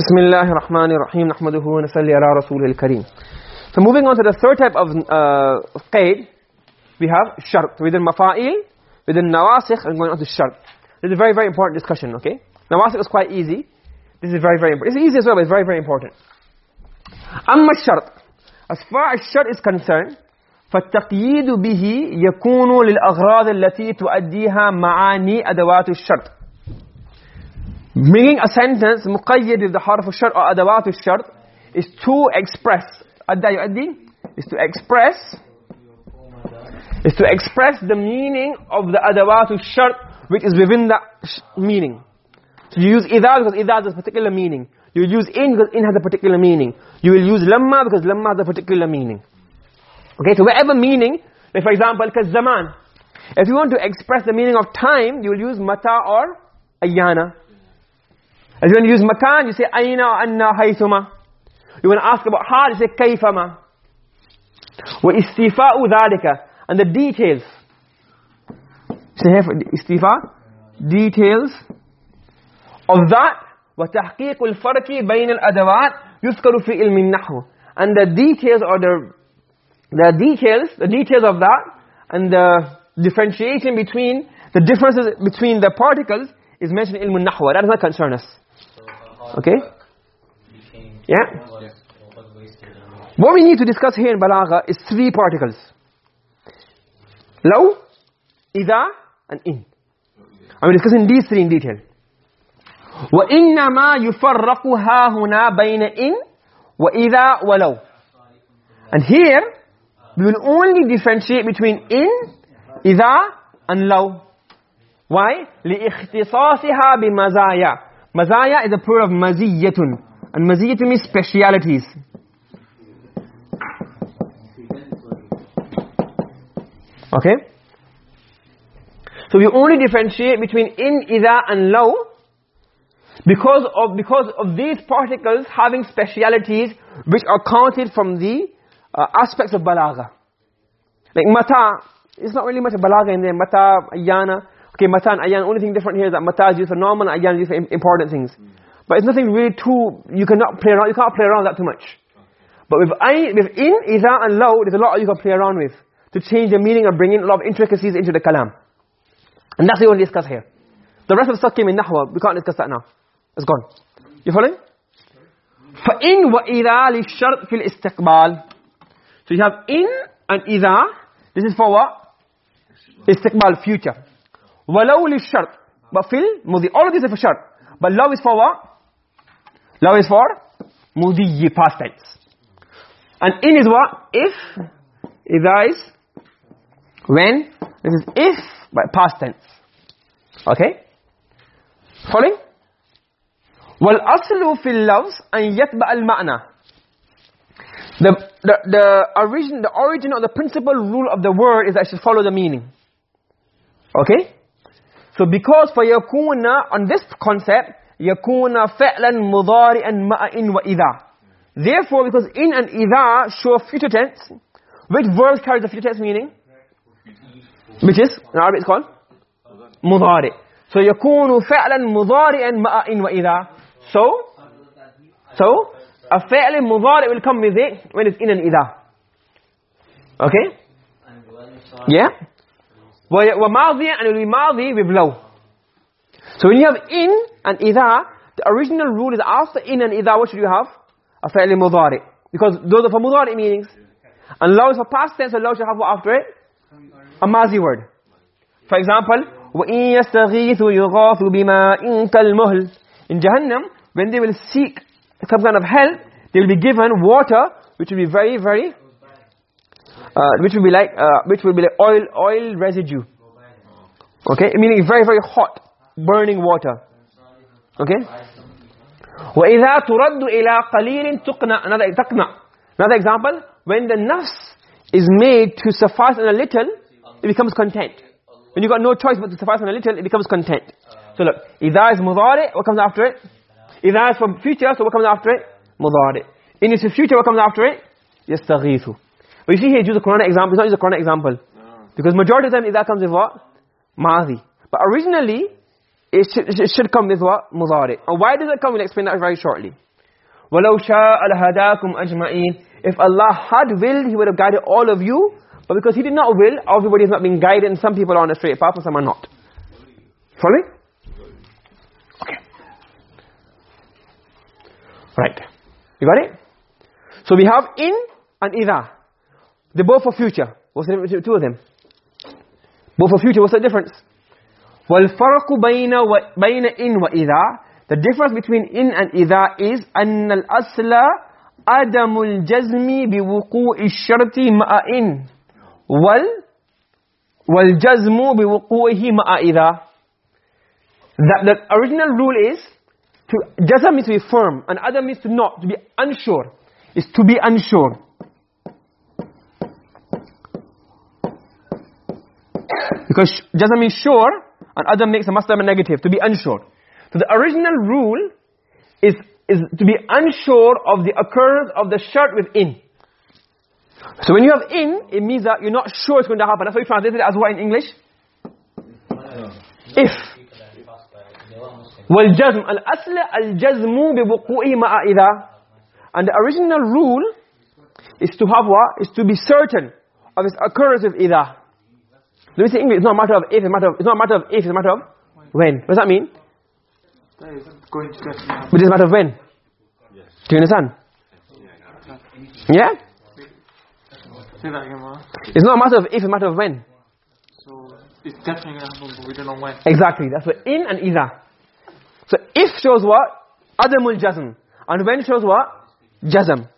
بسم الله الرحمن الرحيم نحمده ونصلي على رسوله الكريم So moving on to the third type of uh, qaid, we have shart within mafa'il, within nawasikh and going on to shart. This is a very very important discussion, okay? Nawasikh is quite easy. This is very very important. It's easy as well, but it's very very important. Amma shart. As far as shart is concerned, فالتقييد به يكون للأغراض التي تؤديها معاني أدوات الشرط Meaning a sentence muqayyid with the harf al-shart or adawat al-shart is to express adda yuaddi? Is to express is to express the meaning of the adawat al-shart which is within the meaning. So you use idha because idha has a particular meaning. You use in because in has a particular meaning. You will use lamma because lamma has a particular meaning. Okay so whatever meaning like for example kazaman if you want to express the meaning of time you will use mata or ayyana. If you want to use makan, you say aina or anna haythuma. You want to ask about hal, you say kayfama. Wa istifa'u dhalika. And the details. Say here for istifa. Details of that. وتحقيق الفرق بين الأدوات يذكر في علم النحو. And the details or the the details, the details of that and the differentiation between the differences between the particles is mentioned in ilm nahwa. That does not concern us. Okay? Yeah? What we need to discuss here in balagha is three particles. Law, idha and in. I'm discussing these three in detail. وَإِنَّمَا يُفَرَّقُ هَا هُنَا بَيْنَ إِن وَإِذَا وَلَوْ And here, we will only differentiate between in, idha and law. Why? لِإِخْتِصَاصِهَا بِمَزَايَا Mazaya is a plural of maziyatun. And maziyatun means specialities. Okay? So we only differentiate between in, idha and law because of, because of these particles having specialities which are counted from the uh, aspects of balagha. Like mata, it's not really much balagha in there. Mata, ayana. Okay, mata and ayana, only thing different here is that mata is used for normal and ayana is used for important things. But it's nothing really too, you cannot play around, you can't play around with that too much. But with, I, with in, idha and law, there's a lot you can play around with to change the meaning or bring in a lot of intricacies into the kalam. And that's what we want to discuss here. The rest of the stuff came in nahwa, we can't discuss that now. It's gone. You following? فَإِن وَإِذَا لِلشَّرْطِ فِي الْإِسْتِقْبَالِ So you have in and idha. This is for what? Istiqbal, future. walau lishart but fil mudhi all of these are for shart. But law is for what? Law is for mudhi past tense. And in is what? If it is, is when? This is if by past tense. Okay? Following? والأصل في اللفظ أن يتبع المعنى the the the origin the origin of the principal rule of the word is that it should follow the meaning. Okay? So because for yakuna, on this concept, yakuna فعلا مضارئا مع in wa idha. Therefore, because in and idha show future tense, which verbs carry the future tense meaning? Which is, in Arabic it's called? مضارئ. So yakunu فعلا مضارئا مع in wa idha. So, so, a fi'l mudari will come with it when it's in an idha. Okay? Yeah? Wa madhi and it will be madhi with law. So when you have in and idha, the original rule is after in and idha, what should you have? A fi'l mudari. Because those are for mudari meanings. And law is for past tense, so law should have what after it? A mazi word. For example, وَإِن يَسْتَغِيثُ يُغَاثُ بِمَاءٍ كَالْمُهْلِ In Jahannam, when they will seek some kind of help, they will be given water which will be very, very, uh, which will be like, uh, which will be like oil, oil residue. Okay, meaning very, very hot, burning water. Okay. وَإِذَا تُرَدُّ إِلَىٰ قَلِيلٍ تُقْنَعْ Another, تقنع. Another example, when the nafs is made to suffice on a little, it becomes content. When you got no choice but to suffice on a little, it becomes content. So look, إِذَا is mudari, what comes after it? إِذَا is from future, so what comes after it? Mudari. In its future, what comes after it? يَسْتَغِيثُ But you see here, use a Quranic example. It's not use a Quranic example. Because majority of the time, إِذَا comes with what? Mazi. But originally, it should, it should come with what? Mudari. And why does it come? We'll explain that very shortly. وَلَوْ شَاءَ لَهَدَاكُمْ أَجْمَعِينَ If Allah had willed, He would have guided all of you. But because He did not will, everybody is not being guided and some people are on a straight path and some are not. Follow Okay. Right. You got it? So we have in and idha. They're both for future. What's the difference between two of them? Both for future, what's the difference? وَالْفَرْقُ بَيْنَ, بَيْنَ إِن وَإِذَا The difference between in and idha is أَنَّ الْأَصْلَ عَدَمُ الْجَزْمِ بِوُقُوءِ الشَّرْطِ مَعَ إِن وَالْ وَالْجَزْمُ بِوُقُوئِهِ مَعَ إِذَا That the original rule is to jazm means to be firm and adam means to not to be unsure is to be unsure because jazm means sure and adam makes a masdar a negative to be unsure so the original rule is is to be unsure of the occurrence of the shart within so when you have in it means that you're not sure it's going to happen that's why we translate it as what in english if والجزم الأصل الجزم بوقوعه مع إذا and the original rule is to have what? is to be certain of its occurrence with إذا when we say English, it's not a matter of if, it's, a matter of, it's not a matter of if, it's a matter of when. What does that mean? That isn't going to get But it's a matter of when. Yes. Do you understand? Yeah? Say that again, It's not a matter of if, it's a matter of when. So, it's definitely going to happen, but we don't know when. Exactly. That's what in and idha. So, if shows what? Adamul jazm. And when shows what? Jazm.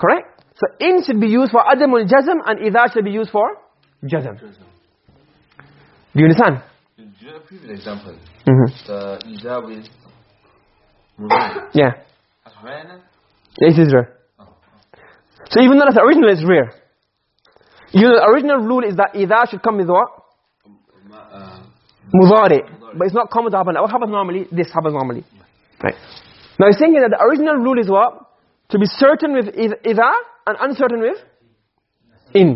Correct? So, in should be used for adamul jazm, and idha should be used for jazm. jazm. Do you understand? Do you a previous example? Mm -hmm. The with Mubarak. Yeah. As rare? It is rare. Oh. So even though that's original, it's rare. You know, the original rule is that idha should come with what? Uh, Mudari. But it's not common to happen. What happens normally? This happens normally. Right. Now he's saying that the original rule is what? To be certain with idha and uncertain with in.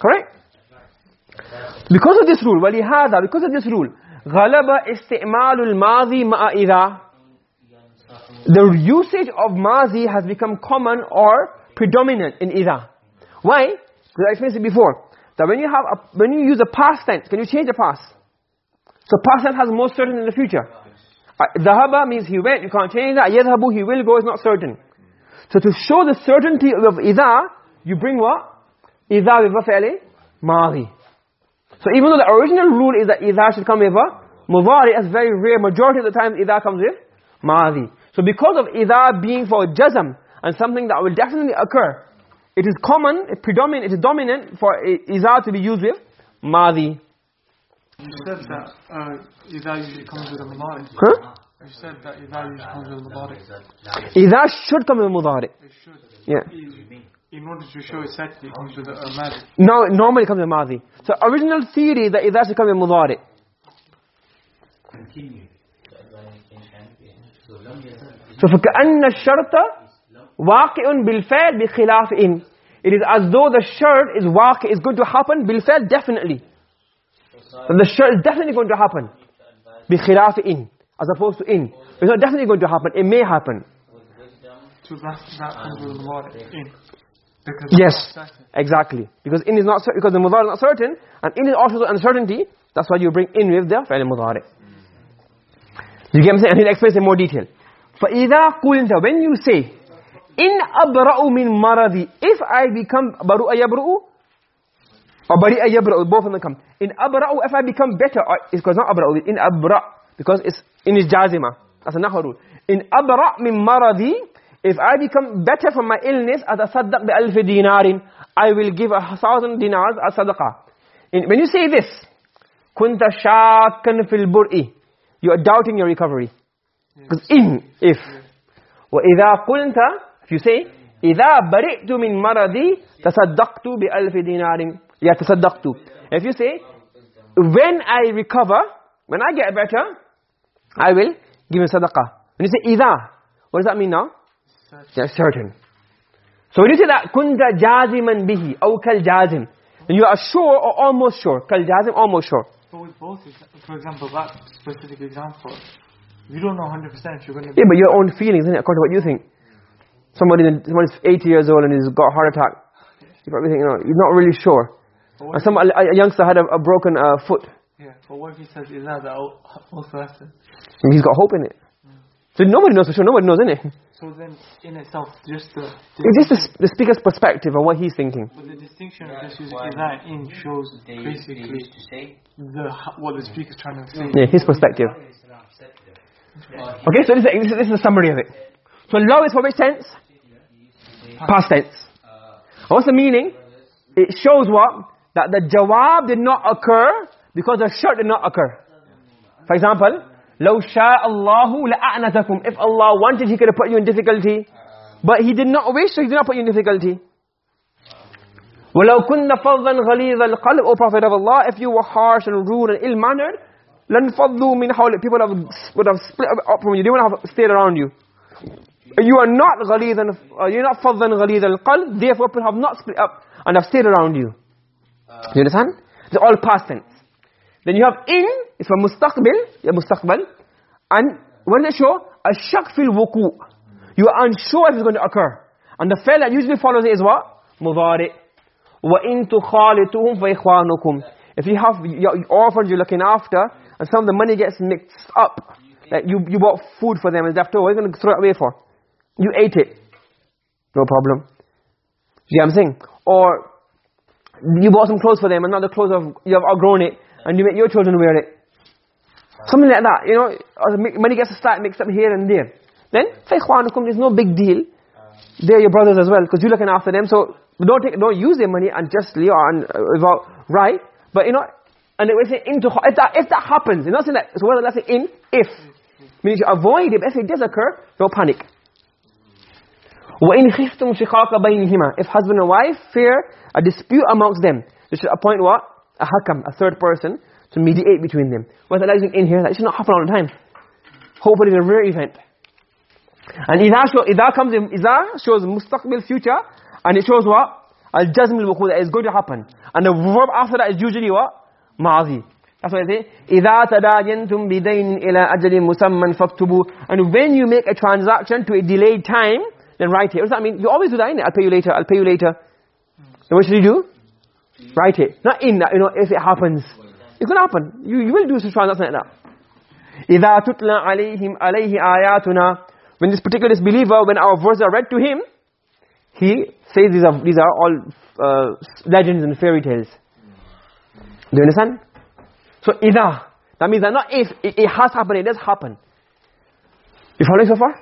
Correct? Because of this rule, وَلِهَذَا Because of this rule, غَلَبَ إِسْتِعْمَالُ الْمَاضِي مَعَ إِذَا The usage of mazi has become common or predominant in idha. Why? Because I explained it before. That when you have a, when you use a past tense, can you change the past? So past tense has more certain in the future. Dhahaba means he went, you can't change that. Yadhabu, he will go, is not certain. So to show the certainty of idha, you bring what? Idha with fi'li madhi. so even though the original rule is that idha should come with a mudari, it's very rare. Majority of the time idha comes with madhi. So because of idha being for jazm and something that will definitely occur, it is common, it predominant, it is dominant for idha to be used with madhi. You said that uh, Idha usually comes with a mudari. Huh? You said that Idha usually comes with a mudari. Idha should come with a mudari. It should. Yeah. In order to show it's actually comes with a madi. No, it normally comes the madi. So original theory that it actually comes in mudari. Continue. So فَكَأَنَّ الشَّرْطَ وَاقِعٌ bi khilaf in, It is as though the shart is waqi, is going to happen بالفعل definitely. So the shart is definitely going to happen. bi khilaf in, As opposed to in. It's not definitely going to happen. It may happen. So that comes with mudari. because yes exactly because in is not because the mudhari is not certain and in is also uncertainty that's why you bring in with the fi'l mudhari you get me saying and he'll explain in more detail فَإِذَا قُلْتَ when you say in abra'u min maradi if i become baru'a yabru'u or bari'a yabra'u both of them come in abra'u if i become better or it's because not abra'u in abra because it's in is jazima that's a nahwu rule in abra min maradi if i become better from my illness bi alf dinarin i will give a thousand dinars as sadaqah when you say this kunta shakkan fil bur'i you are doubting your recovery. Because in if. Wa idha qulta if you say idha bari'tu min maradi tasaddaqtu bi alf dinarin. Ya tasaddaqtu. If you say when i recover when i get better i will give a sadaqah when you say idha what does that mean now certain. certain so when you say that kunta jaziman bihi aw kal jazim then you are sure or almost sure kal jazim almost sure but with both for example that specific example you don't know 100% if you're going to yeah but your own feelings isn't it according to what you think Somebody, somebody's 80 years old and he's got a heart attack. You probably think, you know, you're not really sure. And some, a, a youngster had a, a broken uh, foot. yeah, but what if he says is that also he's got hope in it. So nobody knows for sure. Nobody knows, innit? So then, in itself, just the, It's just the, the speaker's perspective of what he's thinking. but the distinction of just using is that in shows basically used to say. the what the speaker's trying to say. Yeah, his perspective. Okay, so this is, this is, a summary of it. So law is for which tense? Past tense. What's the meaning? It shows what? That the jawab did not occur because the shart did not occur. For example, لو شاء الله لأعنتكم If Allah wanted, He could have put you in difficulty. But He did not wish, so He did not put you in difficulty. وَلَوْ كُنَّ فَضًّا غَلِيظَ الْقَلْبِ O Prophet of Allah, if you were harsh and rude and ill-mannered, لَنْفَضُّوا مِنْ حَوْلِكَ People would have, would have split up from you. They wouldn't have stayed around you. You are not غَلِيظًا uh, You're not فَضًّا غَلِيظَ الْقَلْبِ Therefore, people have not split up and have stayed around you. Do you understand? It's all past tense. Then you have in, it's for mustaqbil, yeah, mustaqbal. And when they show, a shak fil wuku. You are unsure if it's going to occur. And the fail that usually follows it is what? Mudari. وَإِن تُخَالِتُهُمْ فَإِخْوَانُكُمْ If you have your orphans you're looking after, and some of the money gets mixed up, like you, you bought food for them, and after, what are you going to throw it away for? You ate it. No problem. You see what I'm saying? Or you bought some clothes for them and not the clothes of you have outgrown it and you make your children wear it something like that you know or the mi- money gets start mixed up here and there then فَإِخْوَانُكُمْ there's no big deal they're your brothers as well because you're looking after them so don't take don't use their money unjustly or un, uh, without right but you know and we say into if that if that happens you're not saying that so what let's say in if meaning to avoid it but if it does occur don't panic وَإِنْ خِفْتُمْ شِقَاقَ بَيْنِهِمَا If husband and wife fear a dispute amongst them, they should appoint what? A hakam, a third person, to mediate between them. What's Allah using in here? That should not happen all the time. Hopefully it's a rare event. And إِذَا, show, إذا comes in, إِذَا shows mustaqbil future, and it shows what? Al-jazm al that is going to happen. And the verb after that is usually what? Ma'zi. That's why I say, إِذَا تَدَايَنْتُمْ بِدَيْنٍ إِلَىٰ أَجَلٍ مُسَمًّا فَاكْتُبُوا And when you make a transaction to a delayed time, then write it. What does that mean? You always do that, innit? I'll pay you later, I'll pay you later. Then what should you do? Write it. Not in that, you know, if it happens. It's going to happen. You, you will do some transaction like that. إِذَا تُتْلَى عَلَيْهِمْ عَلَيْهِ آيَاتُنَا When this particular disbeliever, when our verses are read to him, he says these are, these are all uh, legends and fairy tales. Do you understand? So, إِذَا That means that not if, it, it has happened, it does happen. You following so far?